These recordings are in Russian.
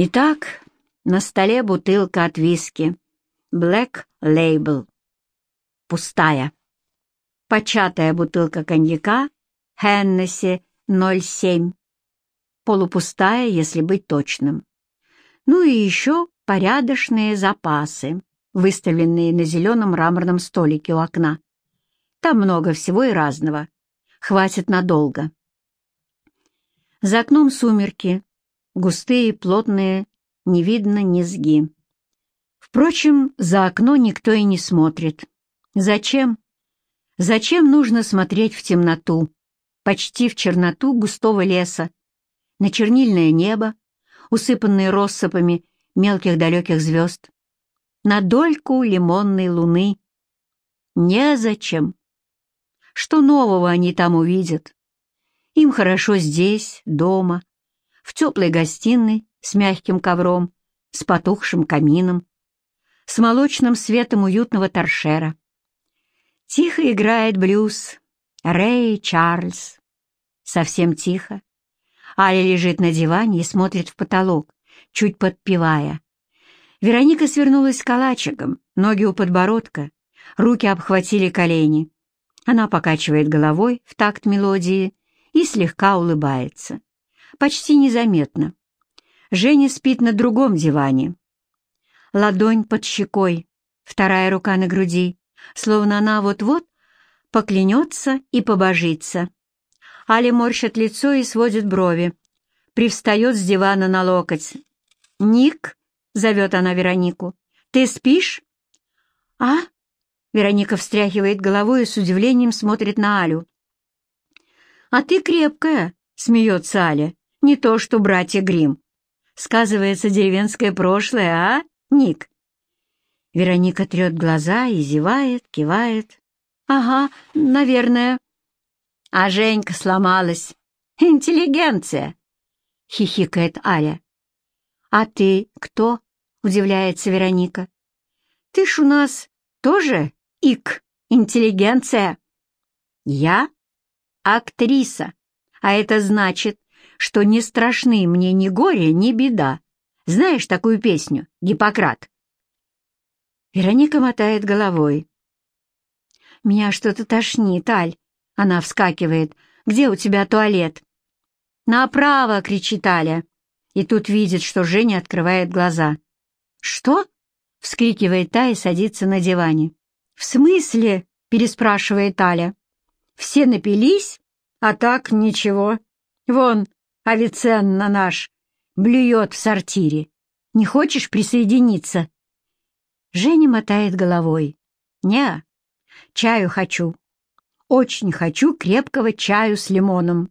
Итак, на столе бутылка от виски. Black Label. Пустая. Початая бутылка коньяка Hennessy 07. Полупустая, если быть точным. Ну и еще порядочные запасы, выставленные на зеленом мраморном столике у окна. Там много всего и разного. Хватит надолго. За окном сумерки, густые, плотные, не видно низги. Впрочем, за окно никто и не смотрит. Зачем? Зачем нужно смотреть в темноту, почти в черноту густого леса, на чернильное небо, усыпанное россыпами мелких далеких звезд, на дольку лимонной луны? Незачем. Что нового они там увидят? Им хорошо здесь, дома, в теплой гостиной с мягким ковром, с потухшим камином, с молочным светом уютного торшера. Тихо играет блюз Рэй Чарльз. Совсем тихо. Аля лежит на диване и смотрит в потолок, чуть подпевая. Вероника свернулась калачиком, ноги у подбородка, руки обхватили колени. Она покачивает головой в такт мелодии и слегка улыбается. Почти незаметно. Женя спит на другом диване. Ладонь под щекой, вторая рука на груди, словно она вот-вот поклянется и побожится. Али морщит лицо и сводит брови. Привстает с дивана на локоть. «Ник?» — зовет она Веронику. «Ты спишь?» «А?» — Вероника встряхивает головой и с удивлением смотрит на Алю. «А ты крепкая», — смеется Аля. «Не то что братья Грим. Сказывается деревенское прошлое, а, Ник?» Вероника трет глаза и зевает, кивает. «Ага, наверное». «А Женька сломалась. Интеллигенция!» — хихикает Аля. «А ты кто?» — удивляется Вероника. «Ты ж у нас тоже ик, интеллигенция». «Я актриса, а это значит, что не страшны мне ни горе, ни беда. Знаешь такую песню, Гиппократ?» Вероника мотает головой. «Меня что-то тошнит, Аль!» Она вскакивает. «Где у тебя туалет?» «Направо!» — кричит Аля. И тут видит, что Женя открывает глаза. «Что?» — вскрикивает та и садится на диване. «В смысле?» — переспрашивает Аля. «Все напились, а так ничего. Вон, Авиценна наш, блюет в сортире. Не хочешь присоединиться?» Женя мотает головой. «Не, чаю хочу. Очень хочу крепкого чаю с лимоном».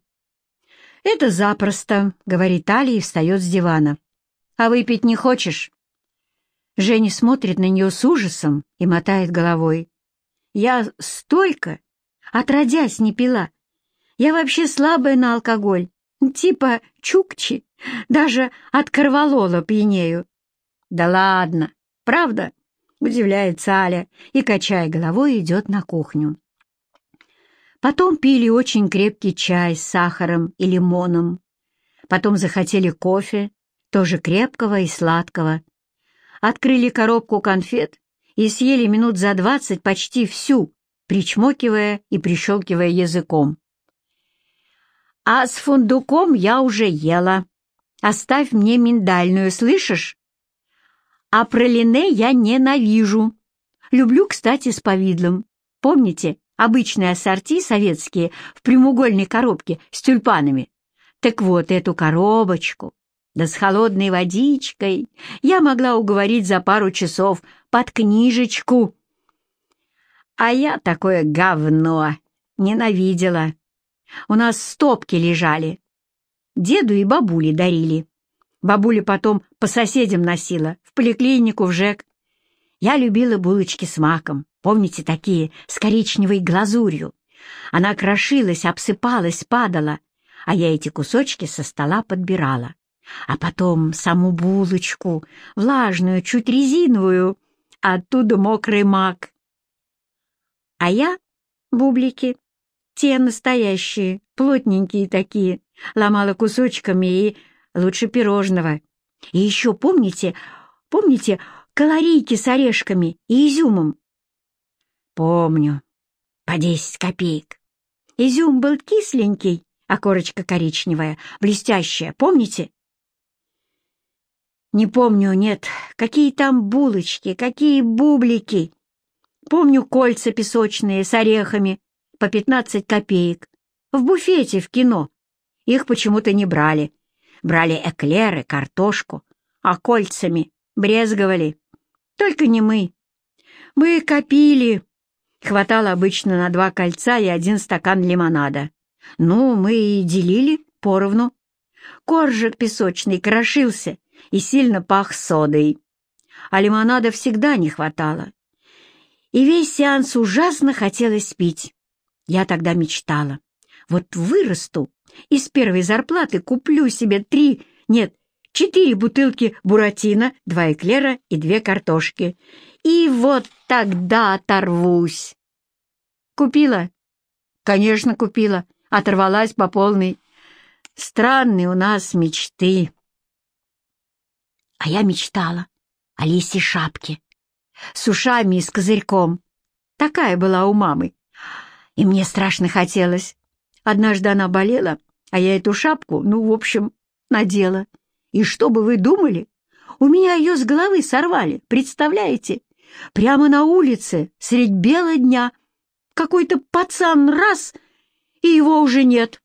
«Это запросто», — говорит Али и встает с дивана. «А выпить не хочешь?» Женя смотрит на нее с ужасом и мотает головой. «Я столько, отродясь, не пила. Я вообще слабая на алкоголь, типа чукчи, даже от корвалола пьянею». «Да ладно, правда?» — удивляется Аля и, качая головой, идет на кухню. Потом пили очень крепкий чай с сахаром и лимоном. Потом захотели кофе, тоже крепкого и сладкого. Открыли коробку конфет и съели минут за двадцать почти всю, причмокивая и прищелкивая языком. «А с фундуком я уже ела. Оставь мне миндальную, слышишь? А пролине я ненавижу. Люблю, кстати, с повидлом. Помните, обычные ассорти советские в прямоугольной коробке с тюльпанами? Так вот, эту коробочку, да с холодной водичкой, я могла уговорить за пару часов под книжечку. А я такое говно ненавидела. У нас стопки лежали. Деду и бабуле дарили. Бабуля потом по соседям носила, в поликлинику, в ЖЭК. Я любила булочки с маком, помните такие, с коричневой глазурью. Она крошилась, обсыпалась, падала, а я эти кусочки со стола подбирала. А потом саму булочку, влажную, чуть резиновую, а оттуда мокрый мак. А я бублики, те настоящие, плотненькие такие, ломала кусочками и Лучше пирожного. И еще помните, помните калорийки с орешками и изюмом? Помню. По десять копеек. Изюм был кисленький, а корочка коричневая, блестящая, помните? Не помню, нет, какие там булочки, какие бублики. Помню кольца песочные с орехами по пятнадцать копеек. В буфете в кино. Их почему-то не брали. Брали эклеры, картошку, а кольцами брезговали. Только не мы. Мы копили. Хватало обычно на два кольца и один стакан лимонада. Ну, мы и делили поровну. Коржик песочный крошился и сильно пах содой. А лимонада всегда не хватало. И весь сеанс ужасно хотелось пить. Я тогда мечтала. Вот вырасту и с первой зарплаты куплю себе три, нет, четыре бутылки буратино, два эклера и две картошки. И вот тогда оторвусь. Купила? Конечно, купила. Оторвалась по полной. Странные у нас мечты. А я мечтала о лисе шапке с ушами и с козырьком. Такая была у мамы. И мне страшно хотелось. Однажды она болела, а я эту шапку, ну, в общем, надела. И что бы вы думали? У меня ее с головы сорвали, представляете? Прямо на улице, средь бела дня. Какой-то пацан раз, и его уже нет.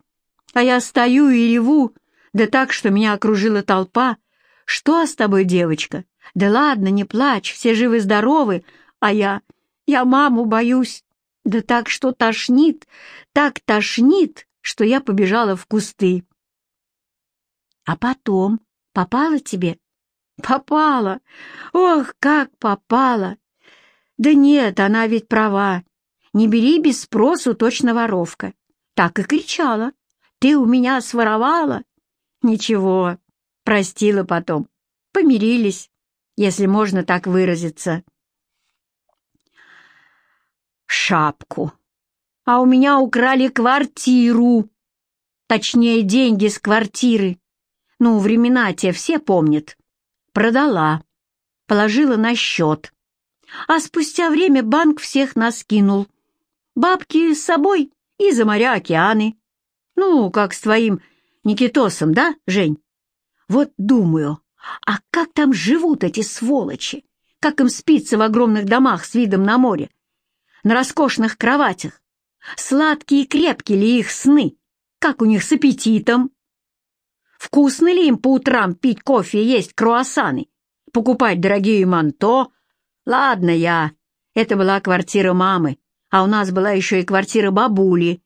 А я стою и реву, да так, что меня окружила толпа. «Что с тобой, девочка? Да ладно, не плачь, все живы-здоровы, а я... я маму боюсь. Да так что тошнит, так тошнит, что я побежала в кусты. А потом попала тебе? Попала. Ох, как попала. Да нет, она ведь права. Не бери без спросу, точно воровка. Так и кричала. Ты у меня своровала. Ничего, простила потом. Помирились, если можно так выразиться шапку. А у меня украли квартиру. Точнее, деньги с квартиры. Ну, времена те все помнят. Продала. Положила на счет. А спустя время банк всех нас кинул. Бабки с собой и за моря океаны. Ну, как с твоим Никитосом, да, Жень? Вот думаю, а как там живут эти сволочи? Как им спится в огромных домах с видом на море? На роскошных кроватях. Сладкие и крепкие ли их сны? Как у них с аппетитом? Вкусно ли им по утрам пить кофе и есть круассаны? Покупать дорогие манто? Ладно я. Это была квартира мамы, а у нас была еще и квартира бабули.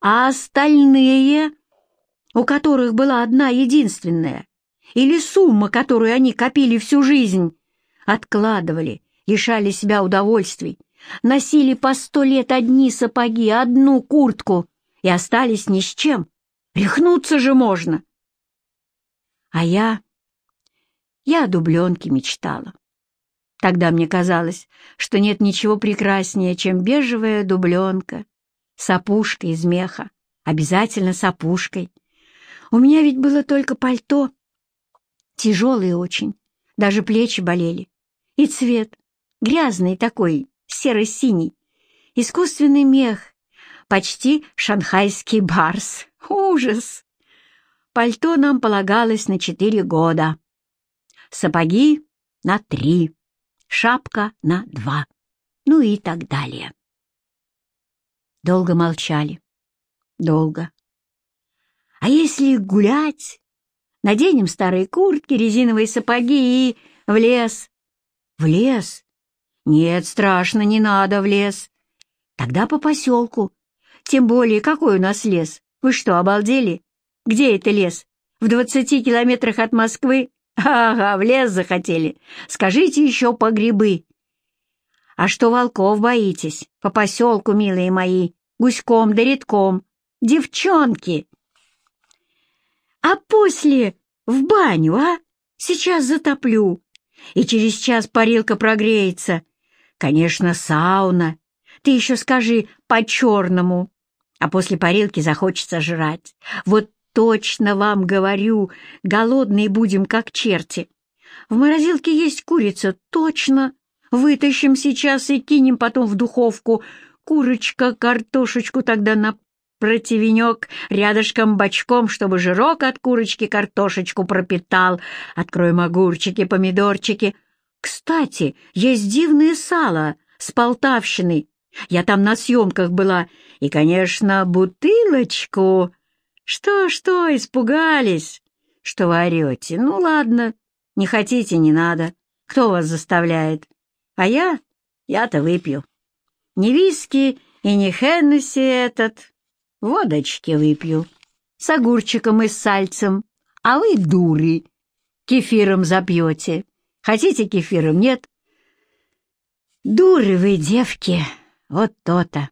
А остальные, у которых была одна единственная, или сумма, которую они копили всю жизнь, откладывали, лишали себя удовольствий, носили по сто лет одни сапоги, одну куртку и остались ни с чем. Рехнуться же можно. А я... Я о дубленке мечтала. Тогда мне казалось, что нет ничего прекраснее, чем бежевая дубленка с опушкой из меха, обязательно с опушкой. У меня ведь было только пальто, тяжелое очень, даже плечи болели, и цвет, грязный такой, серо-синий, искусственный мех, почти шанхайский барс. Ужас! Пальто нам полагалось на четыре года, сапоги — на три, шапка — на два, ну и так далее. Долго молчали. Долго. А если гулять? Наденем старые куртки, резиновые сапоги и в лес. В лес? «Нет, страшно, не надо в лес». «Тогда по поселку. Тем более, какой у нас лес? Вы что, обалдели? Где это лес? В двадцати километрах от Москвы? Ага, в лес захотели. Скажите еще по грибы». «А что волков боитесь? По поселку, милые мои, гуськом да редком. Девчонки!» «А после в баню, а? Сейчас затоплю, и через час парилка прогреется, Конечно, сауна. Ты еще скажи по-черному. А после парилки захочется жрать. Вот точно вам говорю, голодные будем, как черти. В морозилке есть курица, точно. Вытащим сейчас и кинем потом в духовку. Курочка, картошечку тогда на противенек, рядышком бочком, чтобы жирок от курочки картошечку пропитал. Откроем огурчики, помидорчики. Кстати, есть дивное сало с Полтавщины. Я там на съемках была. И, конечно, бутылочку. Что-что, испугались? Что вы орете? Ну, ладно, не хотите, не надо. Кто вас заставляет? А я? Я-то выпью. Не виски и не Хеннесси этот. Водочки выпью. С огурчиком и с сальцем. А вы, дуры, кефиром запьете. Хотите кефиром, нет? Дуры вы, девки, вот то-то.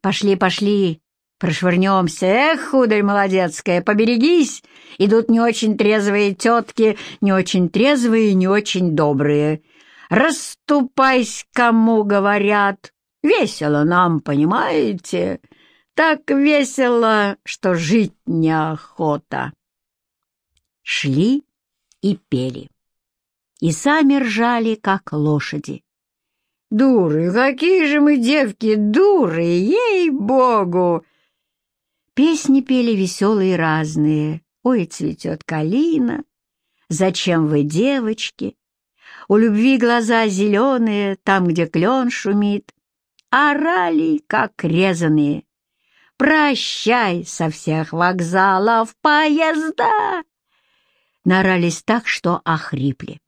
Пошли, пошли, прошвырнемся. Эх, хударь молодецкая, поберегись. Идут не очень трезвые тетки, не очень трезвые, не очень добрые. Расступайся, кому говорят. Весело нам, понимаете? Так весело, что жить неохота. Шли и пели. И сами ржали, как лошади. Дуры, какие же мы девки, дуры, ей-богу! Песни пели веселые разные. Ой, цветет калина, зачем вы, девочки? У любви глаза зеленые, там, где клен шумит. Орали, как резаные. Прощай со всех вокзалов поезда! Нарались так, что охрипли.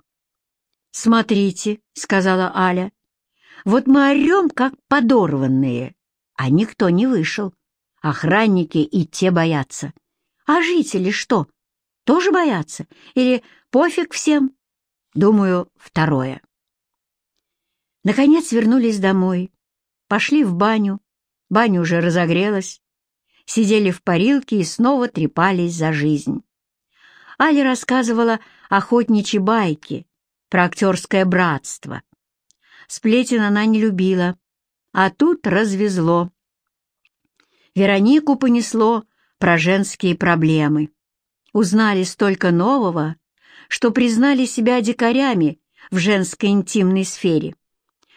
«Смотрите», — сказала Аля, — «вот мы орем, как подорванные, а никто не вышел. Охранники и те боятся. А жители что, тоже боятся? Или пофиг всем? Думаю, второе. Наконец вернулись домой. Пошли в баню. Баня уже разогрелась. Сидели в парилке и снова трепались за жизнь. Аля рассказывала охотничьи байки про актерское братство. Сплетен она не любила, а тут развезло. Веронику понесло про женские проблемы. Узнали столько нового, что признали себя дикарями в женской интимной сфере.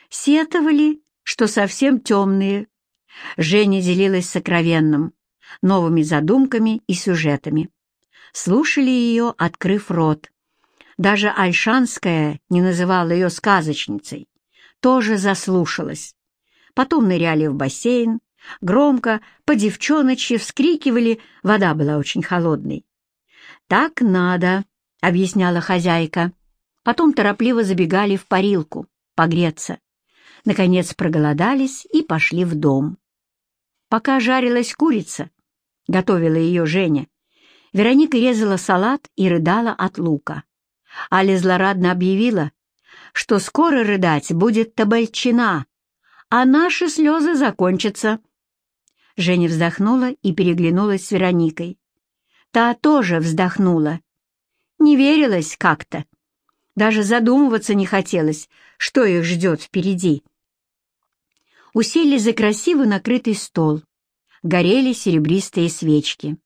Сетовали, что совсем темные. Женя делилась сокровенным, новыми задумками и сюжетами. Слушали ее, открыв рот. Даже Альшанская не называла ее сказочницей. Тоже заслушалась. Потом ныряли в бассейн, Громко, по-девчоночи вскрикивали, вода была очень холодной. «Так надо», — объясняла хозяйка. Потом торопливо забегали в парилку, погреться. Наконец проголодались и пошли в дом. Пока жарилась курица, готовила ее Женя, Вероника резала салат и рыдала от лука. Аля злорадно объявила, что скоро рыдать будет табальчина, а наши слезы закончатся. Женя вздохнула и переглянулась с Вероникой. Та тоже вздохнула. Не верилось как-то. Даже задумываться не хотелось, что их ждет впереди. Усели за красиво накрытый стол. Горели серебристые свечки.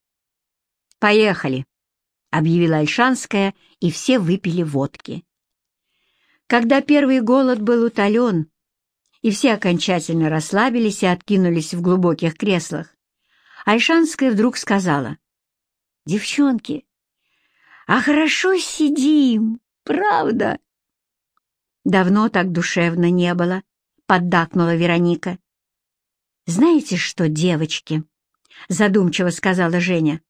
«Поехали!» — объявила Альшанская, и все выпили водки. Когда первый голод был утолен, и все окончательно расслабились и откинулись в глубоких креслах, Альшанская вдруг сказала, «Девчонки, а хорошо сидим, правда?» «Давно так душевно не было», — поддакнула Вероника. «Знаете что, девочки?» — задумчиво сказала Женя.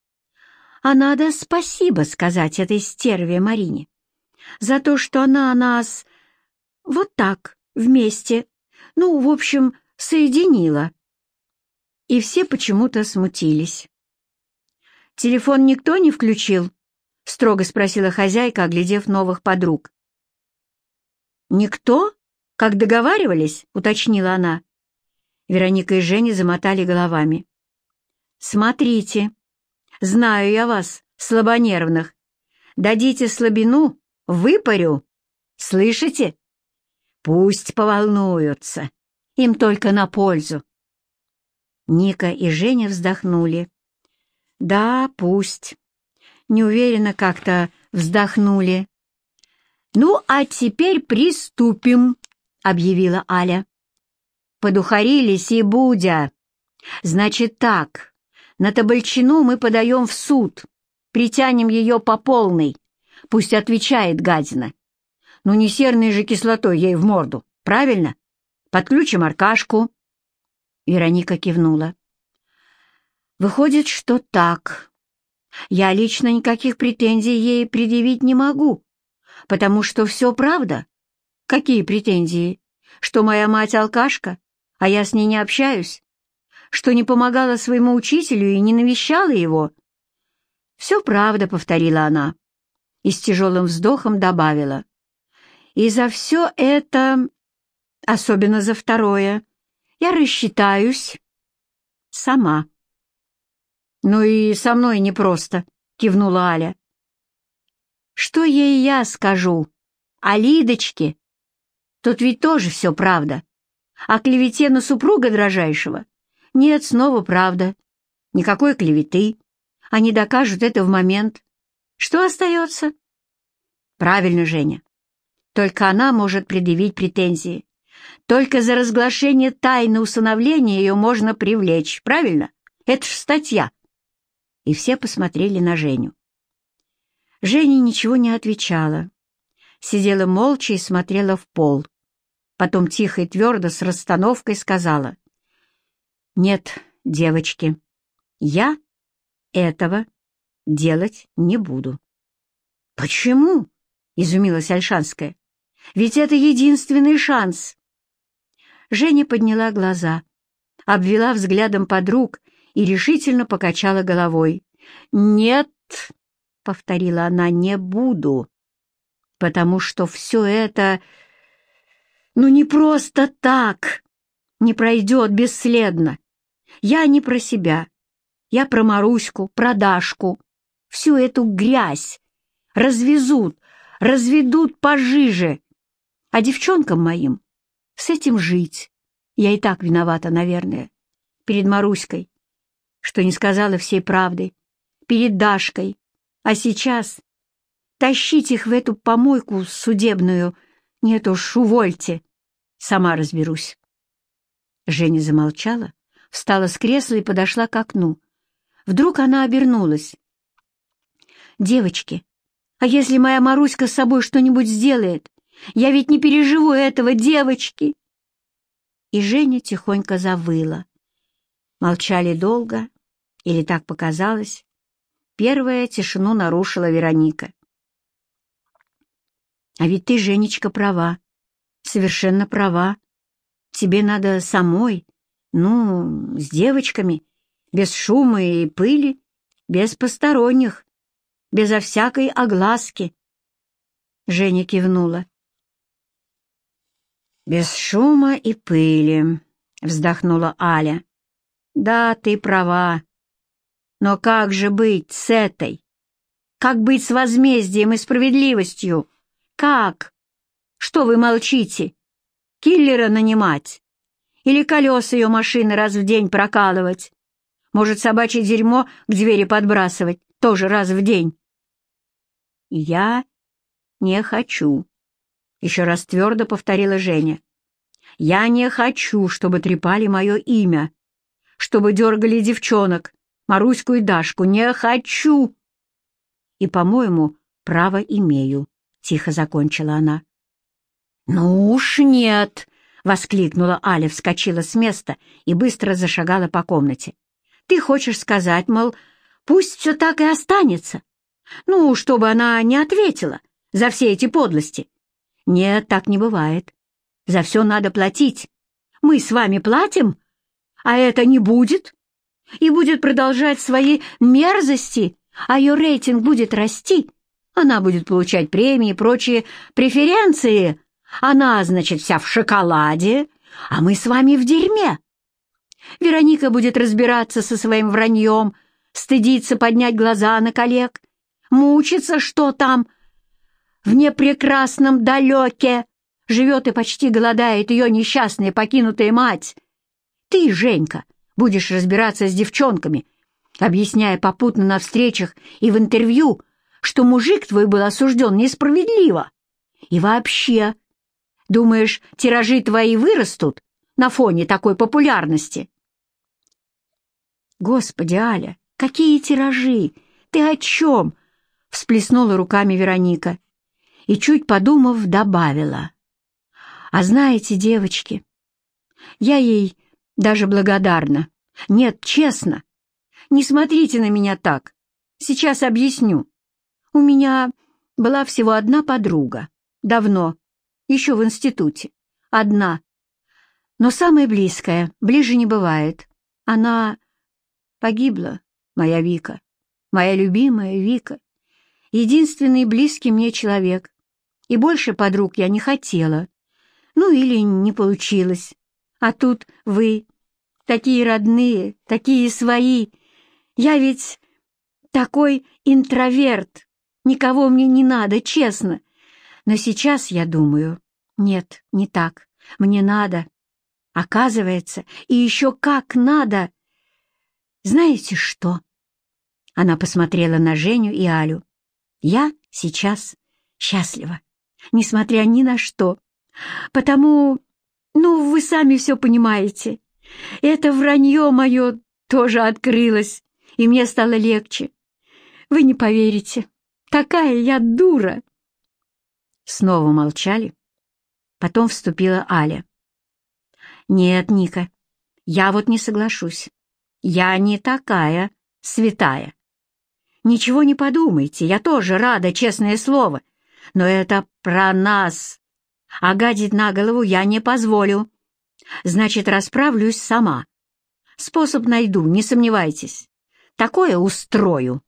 «А надо спасибо сказать этой стерве Марине за то, что она нас вот так вместе ну, в общем, соединила. И все почему-то смутились. «Телефон никто не включил?» — строго спросила хозяйка, оглядев новых подруг. «Никто? Как договаривались?» — уточнила она. Вероника и Женя замотали головами. «Смотрите, знаю я вас, слабонервных. Дадите слабину — выпарю. Слышите?» Пусть поволнуются, им только на пользу. Ника и Женя вздохнули. Да, пусть. Неуверенно как-то вздохнули. «Ну, а теперь приступим», — объявила Аля. «Подухарились и будя. Значит так, на Табальчину мы подаем в суд, притянем ее по полной. Пусть отвечает гадина. Ну не серной же кислотой ей в морду, правильно? Подключим Аркашку». Вероника кивнула. «Выходит, что так. Я лично никаких претензий ей предъявить не могу, потому что все правда. Какие претензии? Что моя мать алкашка, а я с ней не общаюсь? Что не помогала своему учителю и не навещала его?» «Все правда», — повторила она и с тяжелым вздохом добавила. «И за все это, особенно за второе, я рассчитаюсь сама». «Ну и со мной непросто», — кивнула Аля. «Что ей я скажу? О Лидочке? Тут ведь тоже все правда. О клевете на супруга дрожайшего? Нет, снова правда. Никакой клеветы. Они докажут это в момент. Что остается?» «Правильно, Женя. Только она может предъявить претензии. Только за разглашение тайны усыновления ее можно привлечь, правильно? Это ж статья и все посмотрели на Женю. Женя ничего не отвечала. Сидела молча и смотрела в пол. Потом тихо и твердо с расстановкой сказала. «Нет, девочки, я этого делать не буду». «Почему?» — изумилась Альшанская. «Ведь это единственный шанс». Женя подняла глаза, обвела взглядом подруг и решительно покачала головой. «Нет», — повторила она, — «не буду, потому что все это, ну, не просто так, не пройдет бесследно. Я не про себя, я про Маруську, про Дашку, всю эту грязь развезут, разведут пожиже, а девчонкам моим с этим жить. Я и так виновата, наверное, перед Маруськой что не сказала всей правды, перед Дашкой, а сейчас тащить их в эту помойку судебную, нет уж, увольте, сама разберусь. Женя замолчала, встала с кресла и подошла к окну. Вдруг она обернулась. «Девочки, а если моя Маруська с собой что-нибудь сделает? Я ведь не переживу этого, девочки!» И Женя тихонько завыла. Молчали долго, или так показалось. Первая тишину нарушила Вероника. «А ведь ты, Женечка, права, совершенно права. Тебе надо самой, ну, с девочками, без шума и пыли, без посторонних, безо всякой огласки». Женя кивнула. «Без шума и пыли», — вздохнула Аля. Да, ты права. Но как же быть с этой? Как быть с возмездием и справедливостью? Как? Что вы молчите? Киллера нанимать? Или колеса ее машины раз в день прокалывать? Может, собачье дерьмо к двери подбрасывать тоже раз в день? Я не хочу, — еще раз твердо повторила Женя. Я не хочу, чтобы трепали мое имя чтобы дергали девчонок, Маруську и Дашку. Не хочу!» «И, по-моему, право имею», — тихо закончила она. «Ну уж нет!» — воскликнула Аля, вскочила с места и быстро зашагала по комнате. «Ты хочешь сказать, мол, пусть все так и останется? Ну, чтобы она не ответила за все эти подлости. Нет, так не бывает. За все надо платить. Мы с вами платим, а это не будет, и будет продолжать свои мерзости, а ее рейтинг будет расти, она будет получать премии и прочие преференции. Она, значит, вся в шоколаде, а мы с вами в дерьме. Вероника будет разбираться со своим враньем, стыдиться поднять глаза на коллег, мучиться, что там в непрекрасном далеке живет и почти голодает ее несчастная покинутая мать. Ты, Женька, будешь разбираться с девчонками объясняя попутно на встречах и в интервью, что мужик твой был осужден несправедливо. И вообще, думаешь, тиражи твои вырастут на фоне такой популярности? Господи, Аля, какие тиражи? Ты о чем? Всплеснула руками Вероника и, чуть подумав, добавила. А знаете, девочки, я ей даже благодарна. Нет, честно. Не смотрите на меня так. Сейчас объясню. У меня была всего одна подруга. Давно. Еще в институте. Одна. Но самая близкая. Ближе не бывает. Она погибла, моя Вика. Моя любимая Вика. Единственный близкий мне человек. И больше подруг я не хотела. Ну или не получилось. А тут вы, такие родные, такие свои. Я ведь такой интроверт. Никого мне не надо, честно. Но сейчас я думаю, нет, не так. Мне надо. Оказывается, и еще как надо. Знаете что? Она посмотрела на Женю и Алю. Я сейчас счастлива, несмотря ни на что. Потому, ну, вы сами все понимаете. Это вранье мое тоже открылось, и мне стало легче. Вы не поверите, такая я дура!» Снова молчали. Потом вступила Аля. «Нет, Ника, я вот не соглашусь. Я не такая святая. Ничего не подумайте, я тоже рада, честное слово. Но это про нас. А гадить на голову я не позволю. Значит, расправлюсь сама. Способ найду, не сомневайтесь. Такое устрою.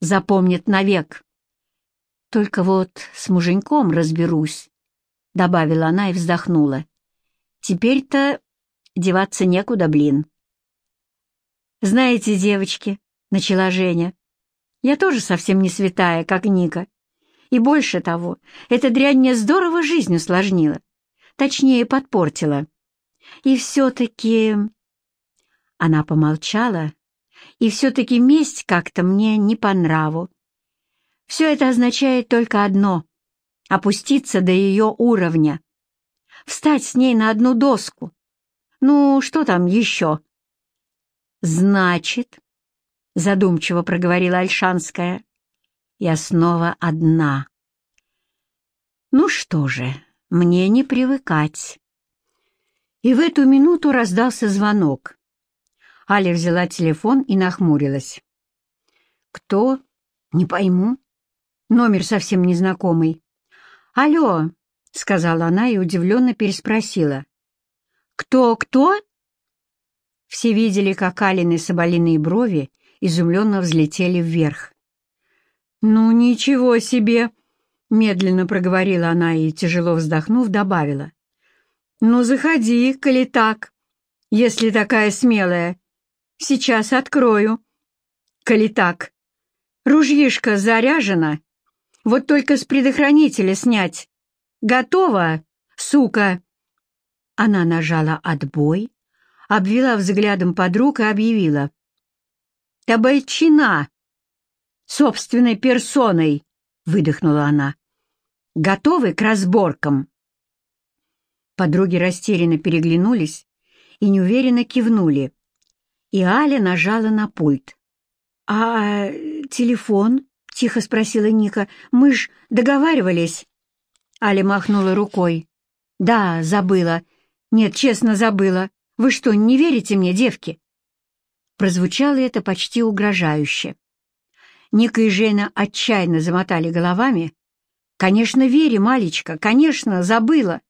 Запомнит навек. Только вот с муженьком разберусь, — добавила она и вздохнула. Теперь-то деваться некуда, блин. «Знаете, девочки», — начала Женя, — «я тоже совсем не святая, как Ника. И больше того, эта дрянь мне здорово жизнь усложнила, точнее, подпортила. И все-таки...» Она помолчала, и все-таки месть как-то мне не по нраву. Все это означает только одно — опуститься до ее уровня, встать с ней на одну доску. Ну, что там еще? «Значит», — задумчиво проговорила Альшанская, — «я снова одна». «Ну что же, мне не привыкать». И в эту минуту раздался звонок. Аля взяла телефон и нахмурилась. «Кто? Не пойму. Номер совсем незнакомый. «Алло», — сказала она и удивленно переспросила. «Кто-кто?» Все видели, как Алины соболиные брови изумленно взлетели вверх. «Ну, ничего себе!» — медленно проговорила она и, тяжело вздохнув, добавила. «Ну, заходи, коли так, если такая смелая. Сейчас открою. Коли так. Ружьишко заряжено?» Вот только с предохранителя снять. Готово, сука!» Она нажала «Отбой», обвела взглядом подруг и объявила. «Табальчина! Собственной персоной!» — выдохнула она. «Готовы к разборкам?» Подруги растерянно переглянулись и неуверенно кивнули. И Аля нажала на пульт. «А телефон?» — тихо спросила Ника. «Мы ж договаривались». Аля махнула рукой. «Да, забыла. Нет, честно, забыла. Вы что, не верите мне, девки?» Прозвучало это почти угрожающе. Ника и Жена отчаянно замотали головами. «Конечно, верим, Алечка, конечно, забыла.